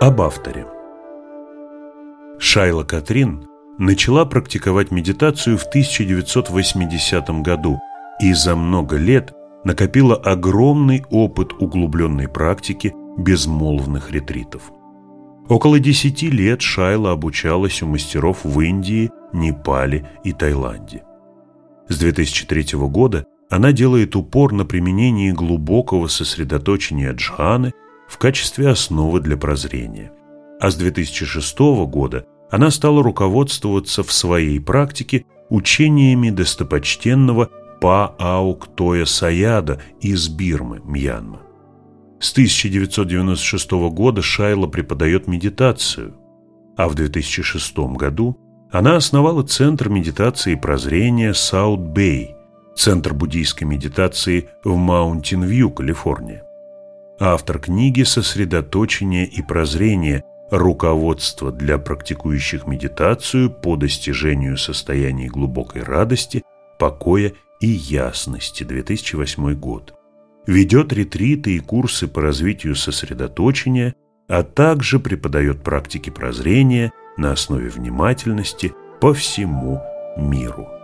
Об авторе. Шайла Катрин начала практиковать медитацию в 1980 году и за много лет накопила огромный опыт углубленной практики безмолвных ретритов. Около десяти лет Шайла обучалась у мастеров в Индии, Непале и Таиланде. С 2003 года она делает упор на применение глубокого сосредоточения джханы в качестве основы для прозрения. А с 2006 года она стала руководствоваться в своей практике учениями достопочтенного Па Аук Тойя Саядо из Бирмы, Мьянма. С 1996 года Шайла преподает медитацию, а в 2006 году она основала Центр медитации и прозрения Саут-Бэй, Центр буддийской медитации в Маунтин-Вью, Калифорния. Автор книги «Сосредоточение и прозрение. Руководство для практикующих медитацию по достижению состояний глубокой радости, покоя и ясности, 2008 год. Ведет ретриты и курсы по развитию сосредоточения, а также преподает практики прозрения на основе внимательности по всему миру.